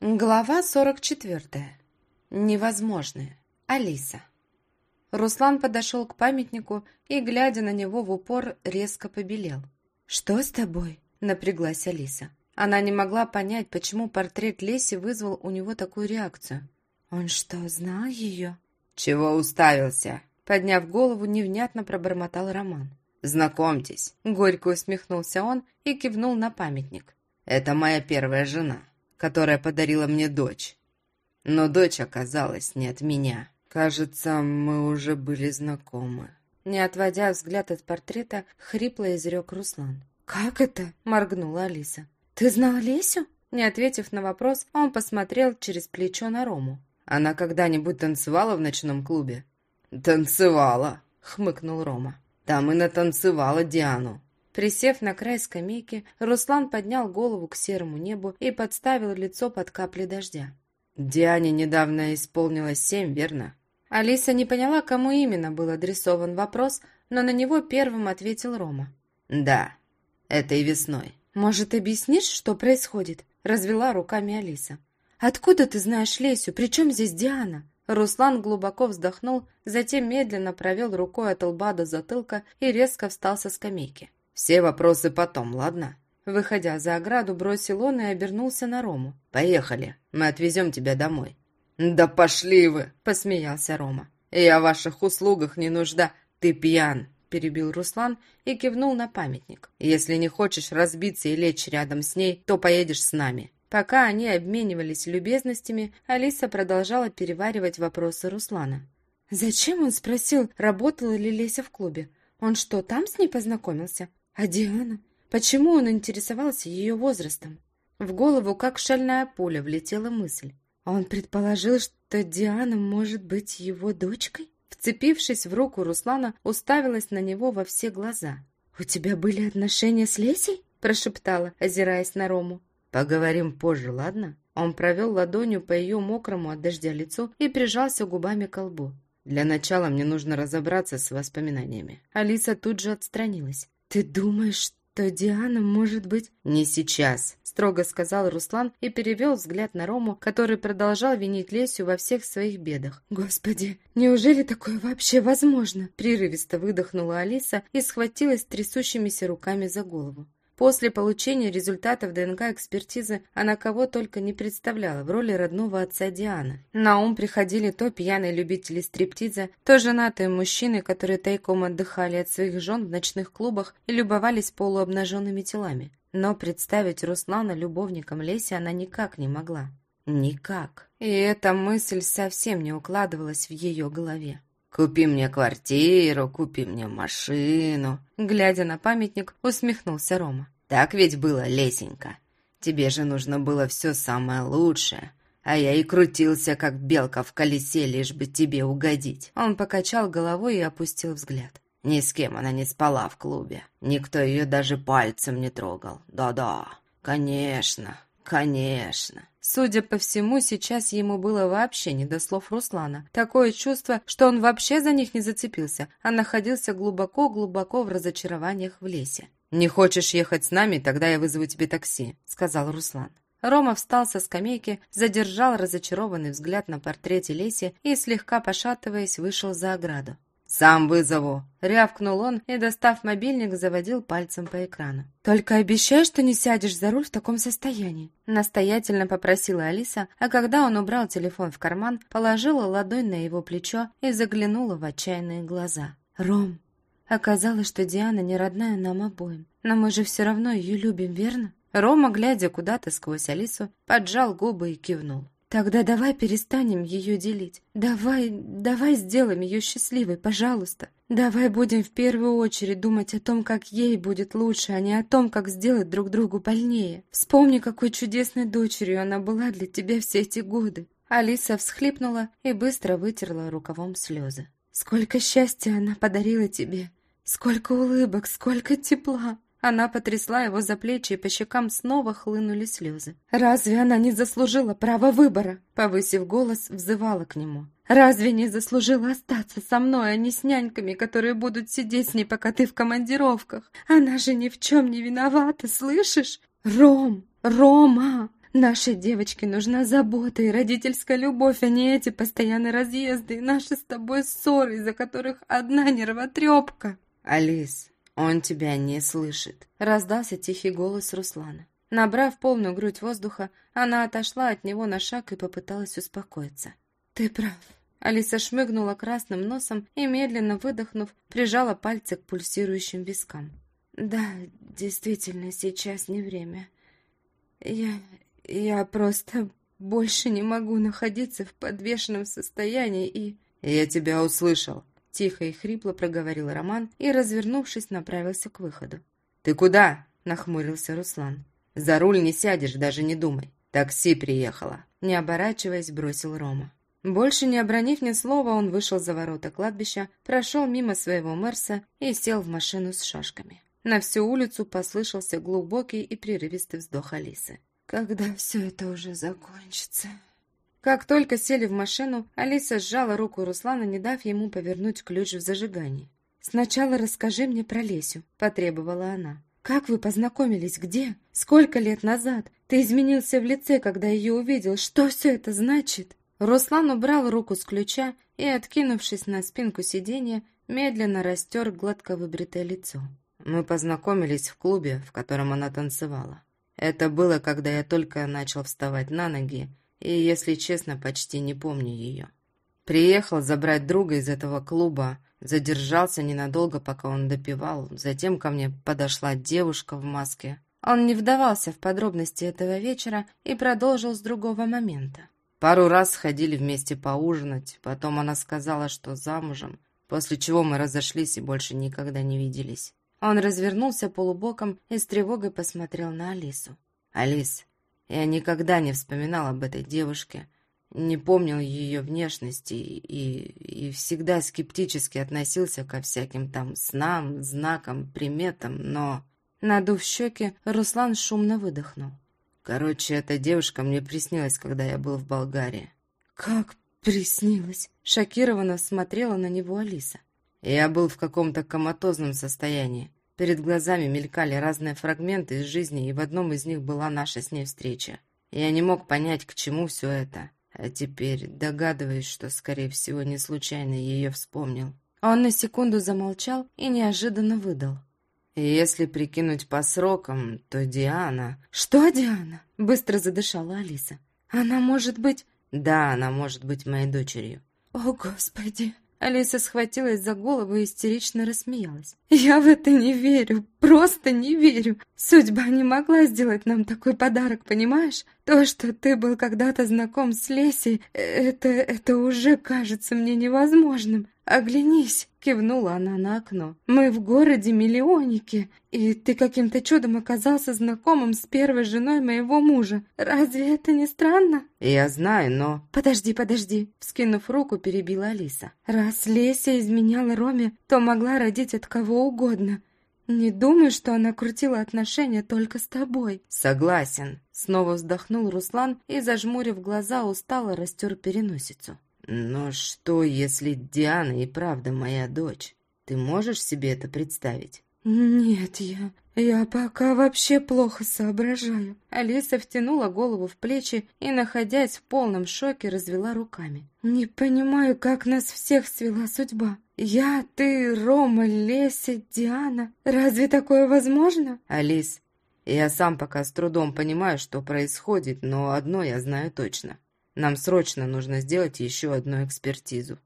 Глава 44. Невозможное. Алиса. Руслан подошел к памятнику и, глядя на него в упор, резко побелел. «Что с тобой?» – напряглась Алиса. Она не могла понять, почему портрет Леси вызвал у него такую реакцию. «Он что, знал ее?» «Чего уставился?» Подняв голову, невнятно пробормотал Роман. «Знакомьтесь», – горько усмехнулся он и кивнул на памятник. «Это моя первая жена» которая подарила мне дочь. Но дочь оказалась не от меня. Кажется, мы уже были знакомы. Не отводя взгляд от портрета, хрипло изрек Руслан. «Как это?» – моргнула Алиса. «Ты знал Лесю?» Не ответив на вопрос, он посмотрел через плечо на Рому. «Она когда-нибудь танцевала в ночном клубе?» «Танцевала!» – хмыкнул Рома. «Там и натанцевала Диану. Присев на край скамейки, Руслан поднял голову к серому небу и подставил лицо под капли дождя. «Диане недавно исполнилось семь, верно?» Алиса не поняла, кому именно был адресован вопрос, но на него первым ответил Рома. «Да, этой весной». «Может, объяснишь, что происходит?» – развела руками Алиса. «Откуда ты знаешь Лесю? Причем здесь Диана?» Руслан глубоко вздохнул, затем медленно провел рукой от лба до затылка и резко встал со скамейки. Все вопросы потом, ладно?» Выходя за ограду, бросил он и обернулся на Рому. «Поехали, мы отвезем тебя домой». «Да пошли вы!» – посмеялся Рома. «Я в ваших услугах не нужда. Ты пьян!» – перебил Руслан и кивнул на памятник. «Если не хочешь разбиться и лечь рядом с ней, то поедешь с нами». Пока они обменивались любезностями, Алиса продолжала переваривать вопросы Руслана. «Зачем он спросил, работала ли Леся в клубе? Он что, там с ней познакомился? А Диана? Почему он интересовался ее возрастом? В голову, как шальная пуля, влетела мысль. Он предположил, что Диана может быть его дочкой? Вцепившись в руку Руслана, уставилась на него во все глаза. «У тебя были отношения с Лесей?» – прошептала, озираясь на Рому. «Поговорим позже, ладно?» Он провел ладонью по ее мокрому от дождя лицу и прижался губами к лбу. «Для начала мне нужно разобраться с воспоминаниями». Алиса тут же отстранилась. «Ты думаешь, что Диана может быть...» «Не сейчас», — строго сказал Руслан и перевел взгляд на Рому, который продолжал винить Лесю во всех своих бедах. «Господи, неужели такое вообще возможно?» Прерывисто выдохнула Алиса и схватилась трясущимися руками за голову. После получения результатов ДНК-экспертизы она кого только не представляла в роли родного отца Дианы. На ум приходили то пьяные любители стриптиза, то женатые мужчины, которые тайком отдыхали от своих жен в ночных клубах и любовались полуобнаженными телами. Но представить Руслана любовником Леси она никак не могла. Никак. И эта мысль совсем не укладывалась в ее голове. «Купи мне квартиру, купи мне машину», глядя на памятник, усмехнулся Рома. «Так ведь было, Лесенька. Тебе же нужно было все самое лучшее, а я и крутился, как белка в колесе, лишь бы тебе угодить». Он покачал головой и опустил взгляд. Ни с кем она не спала в клубе. Никто ее даже пальцем не трогал. Да-да, конечно, конечно. Судя по всему, сейчас ему было вообще не до слов Руслана. Такое чувство, что он вообще за них не зацепился, а находился глубоко-глубоко в разочарованиях в лесе. «Не хочешь ехать с нами? Тогда я вызову тебе такси», — сказал Руслан. Рома встал со скамейки, задержал разочарованный взгляд на портрете Леси и, слегка пошатываясь, вышел за ограду. «Сам вызову!» — рявкнул он и, достав мобильник, заводил пальцем по экрану. «Только обещай, что не сядешь за руль в таком состоянии!» Настоятельно попросила Алиса, а когда он убрал телефон в карман, положила ладонь на его плечо и заглянула в отчаянные глаза. «Ром, оказалось, что Диана не родная нам обоим, но мы же все равно ее любим, верно?» Рома, глядя куда-то сквозь Алису, поджал губы и кивнул. Тогда давай перестанем ее делить. Давай, давай сделаем ее счастливой, пожалуйста. Давай будем в первую очередь думать о том, как ей будет лучше, а не о том, как сделать друг другу больнее. Вспомни, какой чудесной дочерью она была для тебя все эти годы. Алиса всхлипнула и быстро вытерла рукавом слезы. Сколько счастья она подарила тебе! Сколько улыбок, сколько тепла! Она потрясла его за плечи, и по щекам снова хлынули слезы. «Разве она не заслужила права выбора?» Повысив голос, взывала к нему. «Разве не заслужила остаться со мной, а не с няньками, которые будут сидеть с ней, пока ты в командировках? Она же ни в чем не виновата, слышишь? Ром! Рома! Нашей девочке нужна забота и родительская любовь, а не эти постоянные разъезды и наши с тобой ссоры, из-за которых одна нервотрепка». «Алис, он тебя не слышит», — раздался тихий голос Руслана. Набрав полную грудь воздуха, она отошла от него на шаг и попыталась успокоиться. «Ты прав». Алиса шмыгнула красным носом и, медленно выдохнув, прижала пальцы к пульсирующим вискам. «Да, действительно, сейчас не время. Я... я просто больше не могу находиться в подвешенном состоянии и...» «Я тебя услышал», — тихо и хрипло проговорил Роман и, развернувшись, направился к выходу. «Ты куда?» — нахмурился Руслан. «За руль не сядешь, даже не думай. Такси приехало». Не оборачиваясь, бросил Рома. Больше не обронив ни слова, он вышел за ворота кладбища, прошел мимо своего Мерса и сел в машину с шашками. На всю улицу послышался глубокий и прерывистый вздох Алисы. «Когда все это уже закончится?» Как только сели в машину, Алиса сжала руку Руслана, не дав ему повернуть ключ в зажигании. «Сначала расскажи мне про Лесю», — потребовала она. «Как вы познакомились? Где? Сколько лет назад? Ты изменился в лице, когда ее увидел. Что все это значит?» Руслан убрал руку с ключа и, откинувшись на спинку сиденья, медленно растер гладко выбритое лицо. Мы познакомились в клубе, в котором она танцевала. Это было, когда я только начал вставать на ноги, и, если честно, почти не помню ее. Приехал забрать друга из этого клуба, Задержался ненадолго, пока он допивал. Затем ко мне подошла девушка в маске. Он не вдавался в подробности этого вечера и продолжил с другого момента. Пару раз сходили вместе поужинать, потом она сказала, что замужем, после чего мы разошлись и больше никогда не виделись. Он развернулся полубоком и с тревогой посмотрел на Алису. «Алис, я никогда не вспоминал об этой девушке, не помнил ее внешности и, и всегда скептически относился ко всяким там снам, знакам, приметам, но... Надув щеки, Руслан шумно выдохнул. Короче, эта девушка мне приснилась, когда я был в Болгарии. «Как приснилось?» Шокированно смотрела на него Алиса. Я был в каком-то коматозном состоянии. Перед глазами мелькали разные фрагменты из жизни, и в одном из них была наша с ней встреча. Я не мог понять, к чему все это. А теперь догадываюсь, что, скорее всего, не случайно ее вспомнил. Он на секунду замолчал и неожиданно выдал. «Если прикинуть по срокам, то Диана...» «Что Диана?» — быстро задышала Алиса. «Она может быть...» «Да, она может быть моей дочерью». «О, Господи!» Алиса схватилась за голову и истерично рассмеялась. «Я в это не верю, просто не верю. Судьба не могла сделать нам такой подарок, понимаешь? То, что ты был когда-то знаком с Лесей, это, это уже кажется мне невозможным. «Оглянись!» — кивнула она на окно. «Мы в городе миллионники, и ты каким-то чудом оказался знакомым с первой женой моего мужа. Разве это не странно?» «Я знаю, но...» «Подожди, подожди!» — вскинув руку, перебила Алиса. «Раз Леся изменяла Роме, то могла родить от кого угодно. Не думаю, что она крутила отношения только с тобой». «Согласен!» — снова вздохнул Руслан и, зажмурив глаза, устало растер переносицу. Но что, если Диана и правда моя дочь? Ты можешь себе это представить? Нет, я... Я пока вообще плохо соображаю. Алиса втянула голову в плечи и, находясь в полном шоке, развела руками. Не понимаю, как нас всех свела судьба. Я, ты, Рома, Леся, Диана. Разве такое возможно? Алис, я сам пока с трудом понимаю, что происходит, но одно я знаю точно. Нам срочно нужно сделать еще одну экспертизу.